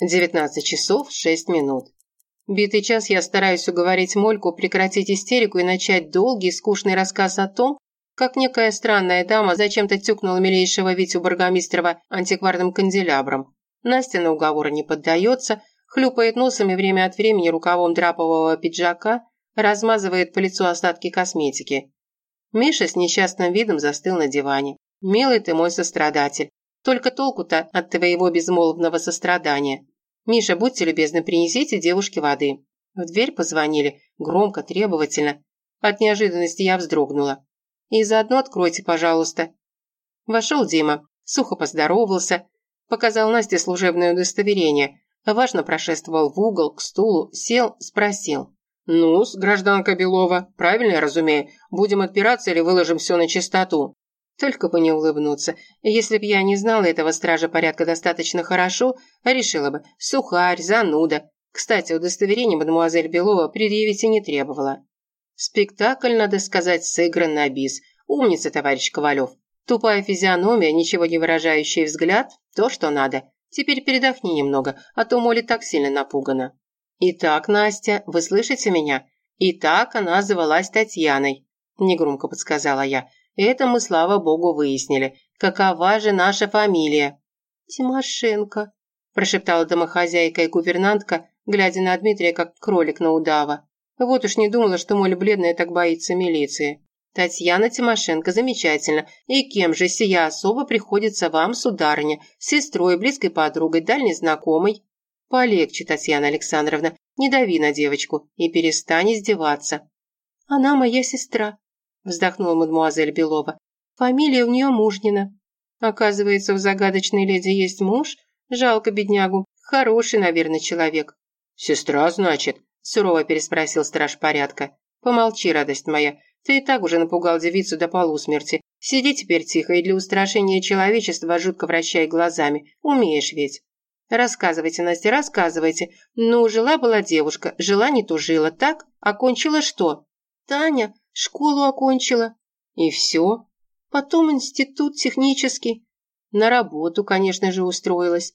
19 часов 6 минут. Битый час я стараюсь уговорить Мольку прекратить истерику и начать долгий, скучный рассказ о том, как некая странная дама зачем-то тюкнула милейшего Витю Баргомистрова антикварным канделябром. Настя на уговоры не поддается, хлюпает носом и время от времени рукавом драпового пиджака размазывает по лицу остатки косметики. Миша с несчастным видом застыл на диване. «Милый ты мой сострадатель. Только толку-то от твоего безмолвного сострадания. Миша, будьте любезны, принесите девушке воды». В дверь позвонили, громко, требовательно. От неожиданности я вздрогнула. «И заодно откройте, пожалуйста». Вошел Дима, сухо поздоровался, показал Насте служебное удостоверение, важно прошествовал в угол, к стулу, сел, спросил. ну гражданка Белова, правильно я разумею, будем отпираться или выложим все на чистоту?» Только бы не улыбнуться. Если б я не знала этого стража порядка достаточно хорошо, решила бы, сухарь, зануда. Кстати, удостоверение мадемуазель Белова предъявить и не требовала. Спектакль, надо сказать, сыгран на бис. Умница, товарищ Ковалев. Тупая физиономия, ничего не выражающий взгляд – то, что надо. Теперь передохни немного, а то Молли так сильно напугана. Итак, Настя, вы слышите меня? Итак, она звалась Татьяной. Негромко подсказала я. Это мы, слава богу, выяснили. Какова же наша фамилия?» «Тимошенко», – прошептала домохозяйка и гувернантка, глядя на Дмитрия, как кролик на удава. Вот уж не думала, что Моля бледная так боится милиции. «Татьяна Тимошенко, замечательно. И кем же сия особо приходится вам, сударыня? Сестрой, близкой подругой, дальней знакомой?» «Полегче, Татьяна Александровна, не дави на девочку и перестань издеваться». «Она моя сестра», вздохнула мадемуазель Белова. Фамилия у нее Мужнина. Оказывается, у загадочной леди есть муж? Жалко беднягу. Хороший, наверное, человек. Сестра, значит? Сурово переспросил страж порядка. Помолчи, радость моя. Ты и так уже напугал девицу до полусмерти. Сиди теперь тихо и для устрашения человечества жутко вращай глазами. Умеешь ведь. Рассказывайте, Настя, рассказывайте. Ну, жила-была девушка, жила не тужила, так? Окончила что? Таня, Школу окончила. И все. Потом институт технический. На работу, конечно же, устроилась.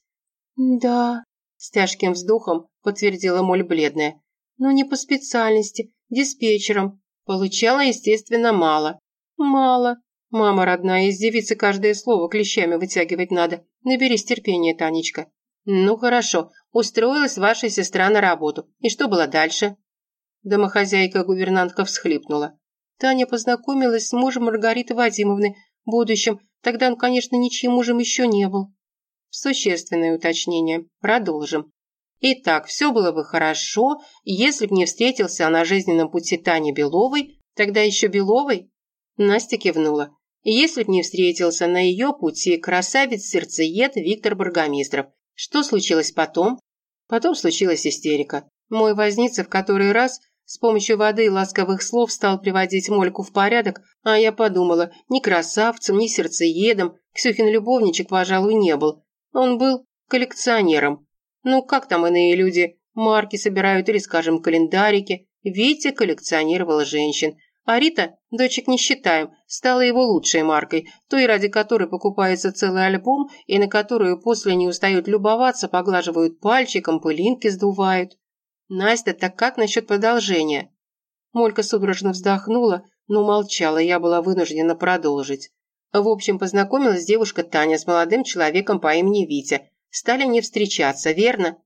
Да, с тяжким вздохом подтвердила моль бледная. Но не по специальности, диспетчером. Получала, естественно, мало. Мало. Мама родная, из девицы каждое слово клещами вытягивать надо. Наберись терпения, Танечка. Ну хорошо, устроилась ваша сестра на работу. И что было дальше? Домохозяйка-гувернантка всхлипнула. Таня познакомилась с мужем Маргариты Вадимовны, будущим, тогда он, конечно, ничьим мужем еще не был. Существенное уточнение. Продолжим. Итак, все было бы хорошо, если б не встретился на жизненном пути Тани Беловой, тогда еще Беловой? Настя кивнула. Если б не встретился на ее пути красавец-сердцеед Виктор Бургомистров. Что случилось потом? Потом случилась истерика. Мой возница в который раз с помощью воды и ласковых слов стал приводить Мольку в порядок, а я подумала, ни красавцем, ни сердцеедом Ксюхин любовничек, пожалуй, не был. Он был коллекционером. Ну, как там иные люди марки собирают или, скажем, календарики. Витя коллекционировал женщин. А Рита, дочек не считаем, стала его лучшей маркой, той, ради которой покупается целый альбом и на которую после не устают любоваться, поглаживают пальчиком, пылинки сдувают. «Настя, так как насчет продолжения?» Молька судорожно вздохнула, но молчала, я была вынуждена продолжить. В общем, познакомилась девушка Таня с молодым человеком по имени Витя. Стали не встречаться, верно?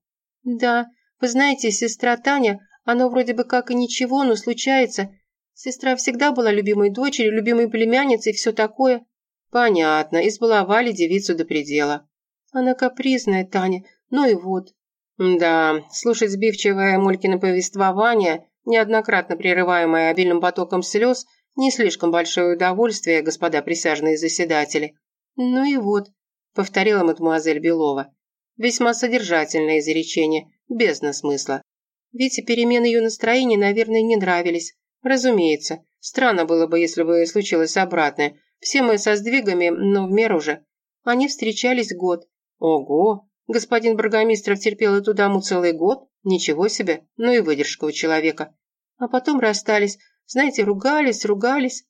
Да, вы знаете, сестра Таня, она вроде бы как и ничего, но случается. Сестра всегда была любимой дочерью, любимой племянницей и все такое. Понятно, избаловали девицу до предела. Она капризная, Таня, ну и вот. Да, слушать сбивчивое Молькино повествование, неоднократно прерываемое обильным потоком слез, не слишком большое удовольствие, господа присяжные заседатели. Ну и вот, повторила мадемуазель Белова. Весьма содержательное изречение, без смысла. Ведь и перемены ее настроения, наверное, не нравились. Разумеется, странно было бы, если бы случилось обратное. Все мы со сдвигами, но в меру же. Они встречались год. Ого, Господин Бургомистров терпел эту даму целый год. Ничего себе, ну и выдержка у человека. А потом расстались. Знаете, ругались, ругались.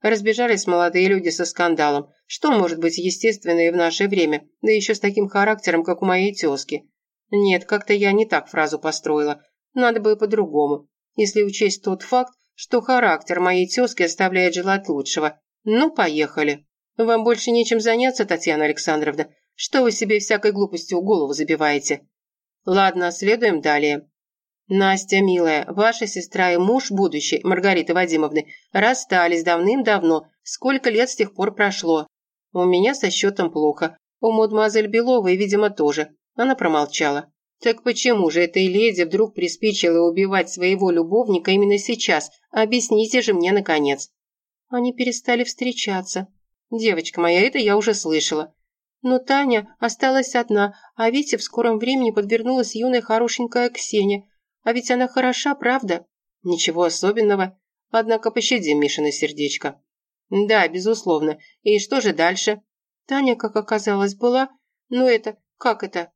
Разбежались молодые люди со скандалом. Что может быть естественное в наше время, да еще с таким характером, как у моей тезки? Нет, как-то я не так фразу построила. Надо бы по-другому, если учесть тот факт, что характер моей тезки оставляет желать лучшего. Ну, поехали. Вам больше нечем заняться, Татьяна Александровна. Что вы себе всякой глупостью голову забиваете? Ладно, следуем далее. Настя, милая, ваша сестра и муж будущий, Маргариты Вадимовны, расстались давным-давно. Сколько лет с тех пор прошло? У меня со счетом плохо. У мадемуазель Беловой, видимо, тоже. Она промолчала. Так почему же этой леди вдруг приспичило убивать своего любовника именно сейчас? Объясните же мне, наконец. Они перестали встречаться. Девочка моя, это я уже слышала. Но Таня осталась одна, а Вите в скором времени подвернулась юная хорошенькая Ксения. А ведь она хороша, правда? Ничего особенного. Однако пощадим Мишина сердечко. Да, безусловно. И что же дальше? Таня, как оказалось, была... Ну это... Как это?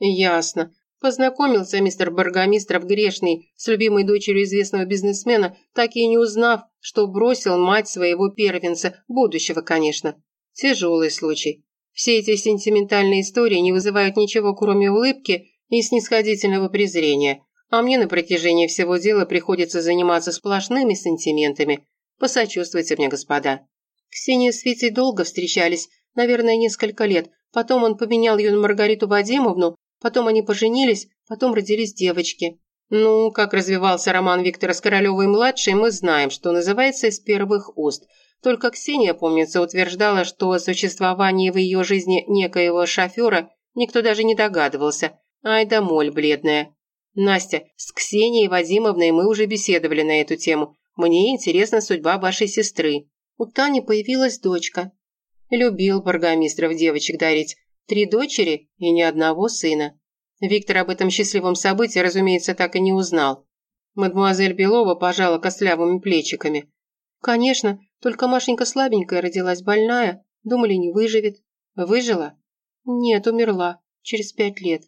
Ясно. Познакомился мистер Баргомистров грешный с любимой дочерью известного бизнесмена, так и не узнав, что бросил мать своего первенца, будущего, конечно. Тяжелый случай. Все эти сентиментальные истории не вызывают ничего, кроме улыбки и снисходительного презрения. А мне на протяжении всего дела приходится заниматься сплошными сантиментами. Посочувствуйте мне, господа. Ксения с Витей долго встречались, наверное, несколько лет. Потом он поменял ее на Маргариту Вадимовну, Потом они поженились, потом родились девочки. Ну, как развивался роман Виктора с Королевой-младшей, мы знаем, что называется из первых уст. Только Ксения, помнится, утверждала, что о существовании в ее жизни некоего шофера никто даже не догадывался. Ай да моль бледная. Настя, с Ксенией Вадимовной мы уже беседовали на эту тему. Мне интересна судьба вашей сестры. У Тани появилась дочка. Любил Баргомистров девочек дарить. Три дочери и ни одного сына. Виктор об этом счастливом событии, разумеется, так и не узнал. Мадмуазель Белова пожала костлявыми плечиками. «Конечно, только Машенька слабенькая родилась больная. Думали, не выживет. Выжила? Нет, умерла. Через пять лет».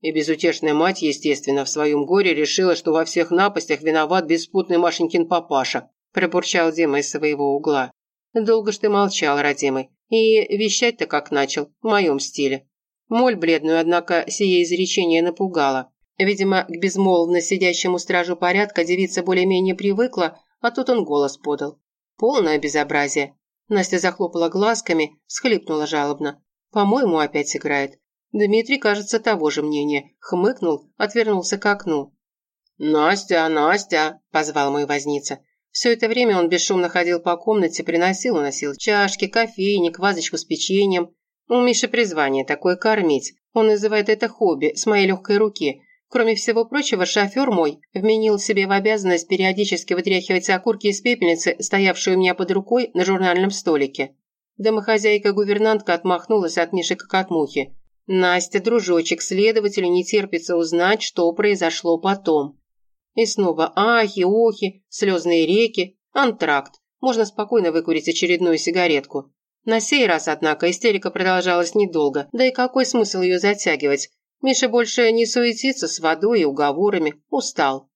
И безутешная мать, естественно, в своем горе решила, что во всех напастях виноват беспутный Машенькин папаша, пробурчал Дима из своего угла. «Долго ж ты молчал, родимый. И вещать-то как начал, в моем стиле. Моль бледную, однако, сие изречение напугало. Видимо, к безмолвно сидящему стражу порядка девица более-менее привыкла, а тут он голос подал. Полное безобразие. Настя захлопала глазками, схлипнула жалобно. По-моему, опять играет. Дмитрий, кажется, того же мнения. Хмыкнул, отвернулся к окну. «Настя, Настя!» – позвал мой возница. Все это время он бесшумно ходил по комнате, приносил уносил чашки, кофейник, вазочку с печеньем. У Миши призвание такое кормить. Он называет это хобби, с моей легкой руки. Кроме всего прочего, шофер мой вменил себе в обязанность периодически вытряхивать окурки из пепельницы, стоявшие у меня под рукой на журнальном столике. Домохозяйка-гувернантка отмахнулась от Миши как от мухи. «Настя, дружочек, следователю не терпится узнать, что произошло потом. И снова ахи, охи, слезные реки, антракт. Можно спокойно выкурить очередную сигаретку. На сей раз, однако, истерика продолжалась недолго, да и какой смысл ее затягивать? Миша больше не суетится с водой и уговорами, устал.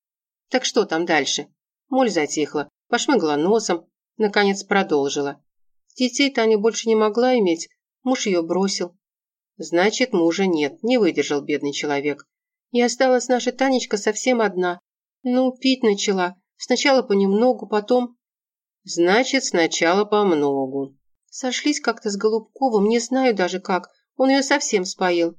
Так что там дальше? Моль затихла, пошмыгла носом, наконец продолжила. Детей Таня больше не могла иметь, муж ее бросил. Значит, мужа нет, не выдержал бедный человек. И осталась наша Танечка совсем одна, ну, пить начала. Сначала понемногу, потом... Значит, сначала помногу. Сошлись как-то с Голубковым, не знаю даже как. Он ее совсем споил.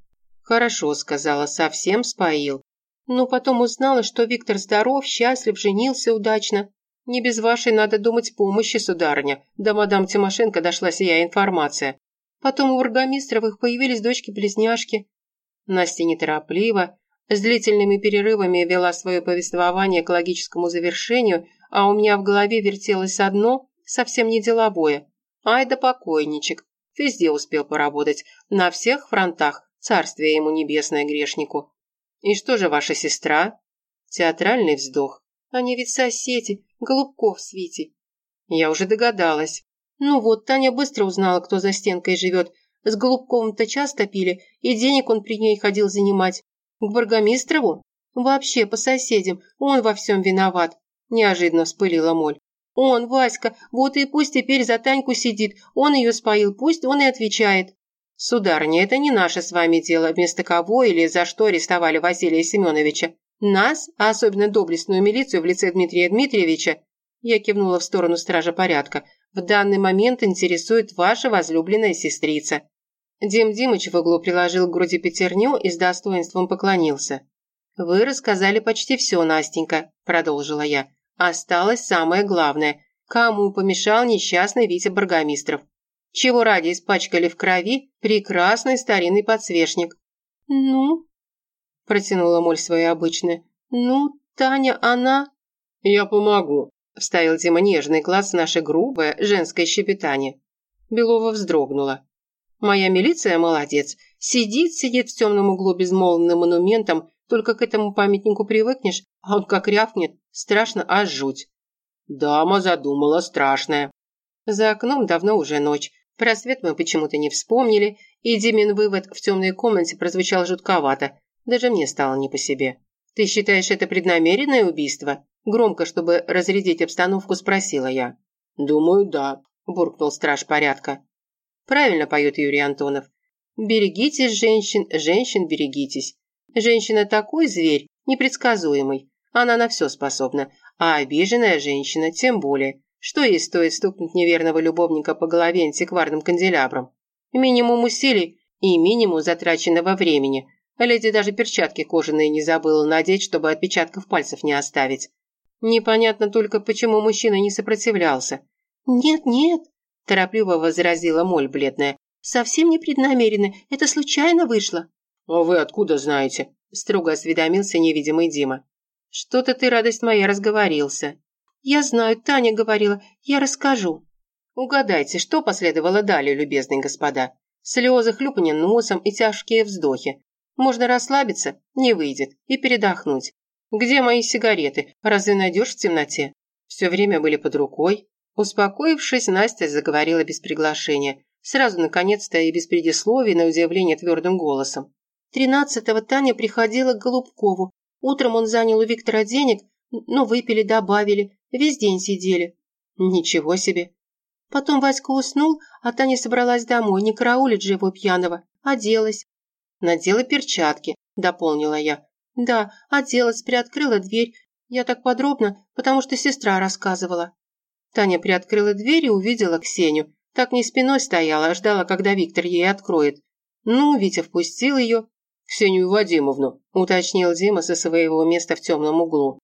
Хорошо, сказала, совсем споил. Но потом узнала, что Виктор здоров, счастлив, женился удачно. Не без вашей, надо думать, помощи, сударыня. До мадам Тимошенко дошла сия информация. Потом у Бургомистровых появились дочки-близняшки. Настя неторопливо, с длительными перерывами вела свое повествование к логическому завершению, а у меня в голове вертелось одно, совсем не деловое. Ай да покойничек. Везде успел поработать, на всех фронтах, царствие ему небесное грешнику. И что же ваша сестра? Театральный вздох. Они ведь соседи, Голубков с Витей. Я уже догадалась. Ну вот, Таня быстро узнала, кто за стенкой живет. С Голубковым-то часто пили, и денег он при ней ходил занимать. К Бургомистрову? Вообще, по соседям, он во всем виноват, неожиданно вспылила Моль. Он, Васька, вот и пусть теперь за Таньку сидит, он ее споил, пусть он и отвечает. «Сударыня, это не наше с вами дело, вместо кого или за что арестовали Василия Семеновича. Нас, а особенно доблестную милицию в лице Дмитрия Дмитриевича, я кивнула в сторону стража порядка, в данный момент интересует ваша возлюбленная сестрица». Дим Димыч в углу приложил к груди пятерню и с достоинством поклонился. «Вы рассказали почти все, Настенька», – продолжила я. «Осталось самое главное. Кому помешал несчастный Витя Баргомистров? Чего ради испачкали в крови прекрасный старинный подсвечник?» «Ну?» – протянула Моль своя обычная. «Ну, Таня, она...» «Я помогу», – вставил Дима нежный глаз в наше грубое женское щепетание. Белова вздрогнула. «Моя милиция молодец. Сидит, сидит в темном углу безмолвным монументом, только к этому памятнику привыкнешь, а он как рявкнет, страшно аж жуть. Дама задумала страшное. За окном давно уже ночь. Про свет мы почему-то не вспомнили, и Димин вывод в темной комнате прозвучал жутковато. Даже мне стало не по себе. «Ты считаешь это преднамеренное убийство?» Громко, чтобы разрядить обстановку, спросила я. «Думаю, да», – буркнул страж порядка. Правильно поет Юрий Антонов. «Берегитесь женщин, женщин берегитесь. Женщина такой зверь, непредсказуемый. Она на все способна. А обиженная женщина тем более. Что ей стоит стукнуть неверного любовника по голове антикварным канделябром? Минимум усилий и минимум затраченного времени. Леди даже перчатки кожаные не забыла надеть, чтобы отпечатков пальцев не оставить. Непонятно только, почему мужчина не сопротивлялся. «Нет, нет», – торопливо возразила Моль бледная. «Совсем непреднамеренно. Это случайно вышло». «А вы откуда знаете?» – строго осведомился невидимый Дима. «Что-то ты, радость моя, разговорился». «Я знаю, Таня говорила. Я расскажу». Угадайте, что последовало далее, любезные господа? Слезы, хлюпанье носом и тяжкие вздохи. Можно расслабиться? Не выйдет. И передохнуть. Где мои сигареты? Разве найдешь в темноте? Все время были под рукой. Успокоившись, Настя заговорила без приглашения. Сразу, наконец-то, и без предисловий, на удивление твердым голосом. Тринадцатого Таня приходила к Голубкову. Утром он занял у Виктора денег, но выпили, добавили. Весь день сидели. Ничего себе. Потом Васька уснул, а Таня собралась домой, не караулить же его пьяного. Оделась. Надела перчатки, дополнила я. Да, оделась, приоткрыла дверь. Я так подробно, потому что сестра рассказывала. Таня приоткрыла дверь и увидела Ксению. Так не спиной стояла, а ждала, когда Виктор ей откроет. Ну, Витя впустил ее, «Ксению Вадимовну», – уточнил Дима со своего места в темном углу.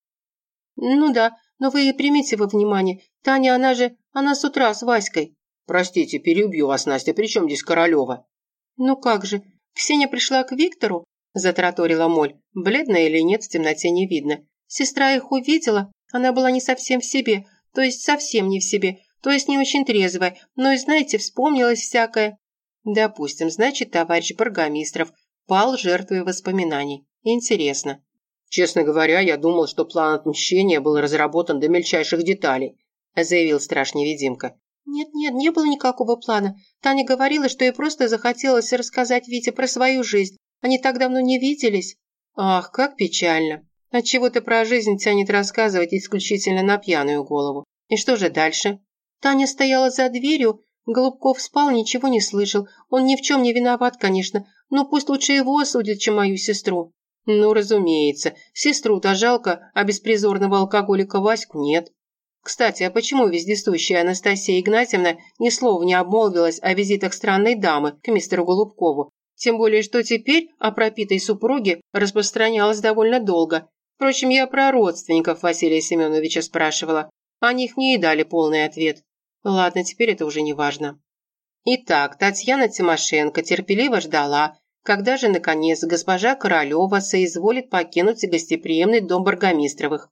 «Ну да, но вы примите во внимание, Таня, она же, она с утра с Васькой». «Простите, переубью вас, Настя, при чем здесь Королева?» «Ну как же, Ксения пришла к Виктору?» – затраторила Моль. Бледная или нет, в темноте не видно. Сестра их увидела, она была не совсем в себе, то есть совсем не в себе, то есть не очень трезвая, но и, знаете, вспомнилось всякое. Допустим, значит, товарищ Баргомистров пал жертвой воспоминаний. Интересно. Честно говоря, я думал, что план отмщения был разработан до мельчайших деталей, заявил страж-невидимка. «Нет-нет, не было никакого плана. Таня говорила, что ей просто захотелось рассказать Вите про свою жизнь. Они так давно не виделись». «Ах, как печально. Отчего-то про жизнь тянет рассказывать исключительно на пьяную голову. И что же дальше?» Таня стояла за дверью, Голубков спал, ничего не слышал. Он ни в чем не виноват, конечно, но пусть лучше его осудят, чем мою сестру. Ну, разумеется, сестру-то жалко, а беспризорного алкоголика Ваську нет. Кстати, а почему вездесущая Анастасия Игнатьевна ни слова не обмолвилась о визитах странной дамы к мистеру Голубкову? Тем более, что теперь о пропитой супруге распространялось довольно долго. Впрочем, я про родственников Василия Семеновича спрашивала. О них мне и дали полный ответ. Ладно, теперь это уже не важно. Итак, Татьяна Тимошенко терпеливо ждала, когда же, наконец, госпожа Королева соизволит покинуть гостеприимный дом Баргомистровых.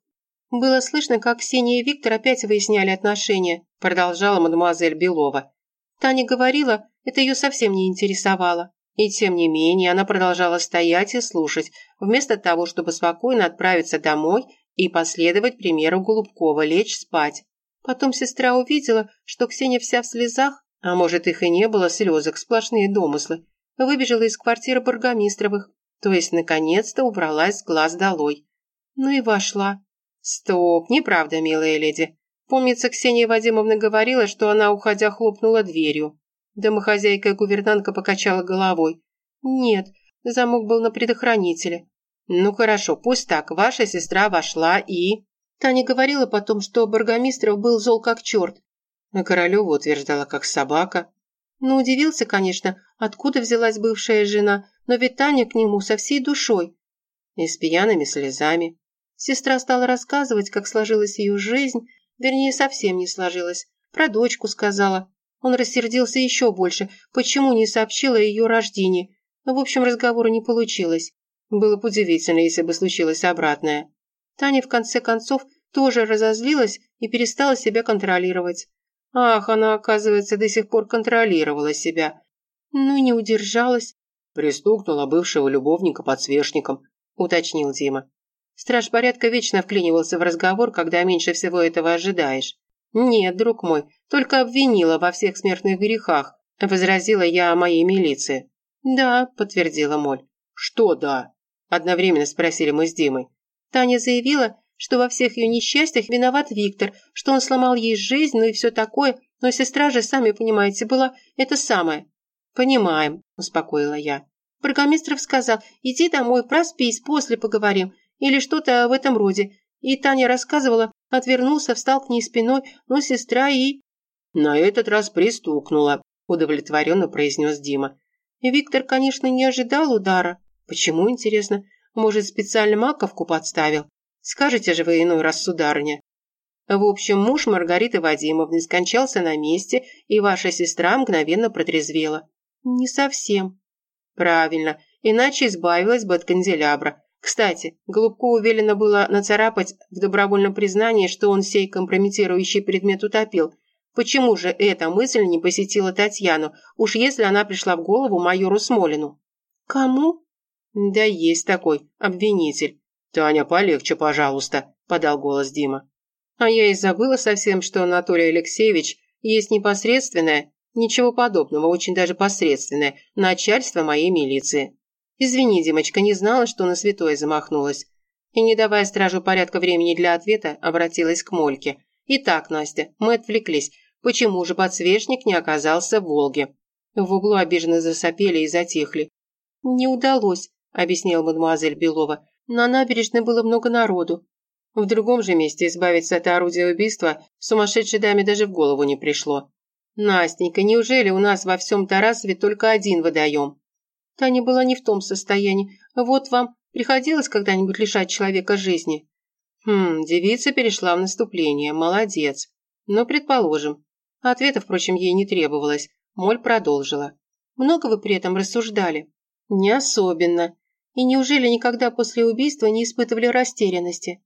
«Было слышно, как Ксения и Виктор опять выясняли отношения», продолжала мадемуазель Белова. Таня говорила, это ее совсем не интересовало. И тем не менее она продолжала стоять и слушать, вместо того, чтобы спокойно отправиться домой и последовать примеру Голубкова, лечь спать. Потом сестра увидела, что Ксения вся в слезах, а может их и не было слезок, сплошные домыслы, выбежала из квартиры Бургомистровых, то есть наконец-то убралась с глаз долой. Ну и вошла. Стоп, неправда, милая леди. Помнится, Ксения Вадимовна говорила, что она, уходя, хлопнула дверью. Домохозяйка и гувернантка покачала головой. Нет, замок был на предохранителе. Ну хорошо, пусть так. Ваша сестра вошла и... Таня говорила потом, что Баргомистров был зол как черт. А Королева утверждала, как собака. Ну, удивился, конечно, откуда взялась бывшая жена, но ведь Таня к нему со всей душой. И с пьяными слезами. Сестра стала рассказывать, как сложилась ее жизнь, вернее, совсем не сложилась. Про дочку сказала. Он рассердился еще больше, почему не сообщила о ее рождении. В общем, разговора не получилось. Было бы удивительно, если бы случилось обратное. Таня, в конце концов, тоже разозлилась и перестала себя контролировать. Ах, она, оказывается, до сих пор контролировала себя. Ну не удержалась. Пристукнула бывшего любовника подсвечником, уточнил Дима. Страж порядка вечно вклинивался в разговор, когда меньше всего этого ожидаешь. «Нет, друг мой, только обвинила во всех смертных грехах», – возразила я о моей милиции. «Да», – подтвердила Моль. «Что «да»?» – одновременно спросили мы с Димой. Таня заявила, что во всех ее несчастьях виноват Виктор, что он сломал ей жизнь, ну и все такое, но сестра же, сами понимаете, была это самое. «Понимаем», – успокоила я. Бургомистров сказал, иди домой, проспись, после поговорим, или что-то в этом роде. И Таня рассказывала, отвернулся, встал к ней спиной, но сестра и... «На этот раз пристукнула», – удовлетворенно произнес Дима. И Виктор, конечно, не ожидал удара. Почему, интересно? Может, специально маковку подставил? Скажете же вы иной раз, сударыня. В общем, муж Маргариты Вадимовны скончался на месте, и ваша сестра мгновенно протрезвела. Не совсем. Правильно, иначе избавилась бы от канделябра. Кстати, Голубкову велено было нацарапать в добровольном признании, что он сей компрометирующий предмет утопил. Почему же эта мысль не посетила Татьяну, уж если она пришла в голову майору Смолину? Кому? Да есть такой обвинитель. «Таня, полегче, пожалуйста», – подал голос Дима. А я и забыла совсем, что Анатолий Алексеевич есть непосредственное, ничего подобного, очень даже посредственное, начальство моей милиции. Извини, Димочка, не знала, что на святое замахнулась. И, не давая стражу порядка времени для ответа, обратилась к Мольке. «Итак, Настя, мы отвлеклись. Почему же подсвечник не оказался в Волге?» В углу обиженно засопели и затихли. «Не удалось», – объяснила мадемуазель Белова. На набережной было много народу. В другом же месте избавиться от орудия убийства сумасшедшей даме даже в голову не пришло. «Настенька, неужели у нас во всем Тарасове только один водоем?» Таня была не в том состоянии. Вот вам приходилось когда-нибудь лишать человека жизни? Хм, девица перешла в наступление. Молодец. Но предположим. Ответа, впрочем, ей не требовалось. Моль продолжила. Много вы при этом рассуждали? Не особенно. И неужели никогда после убийства не испытывали растерянности?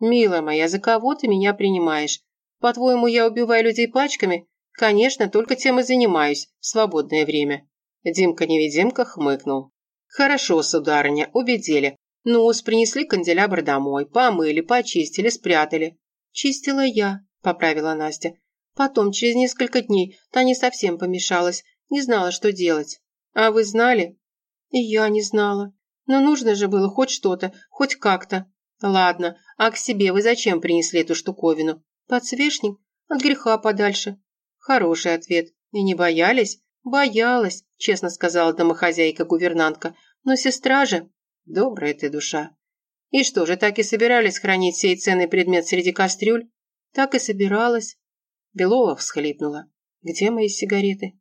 Милая моя, за кого ты меня принимаешь? По-твоему, я убиваю людей пачками? Конечно, только тем и занимаюсь в свободное время. Димка-невидимка хмыкнул. Хорошо, сударыня, убедили. ну принесли канделябр домой, помыли, почистили, спрятали. Чистила я, поправила Настя. Потом, через несколько дней, Таня совсем помешалась, не знала, что делать. А вы знали? И я не знала. Но нужно же было хоть что-то, хоть как-то. Ладно, а к себе вы зачем принесли эту штуковину? Подсвечник? От греха подальше. Хороший ответ. И не боялись? Боялась, честно сказала домохозяйка-гувернантка. Но сестра же... Добрая ты душа. И что же, так и собирались хранить сей ценный предмет среди кастрюль? Так и собиралась. Белова всхлипнула. Где мои сигареты?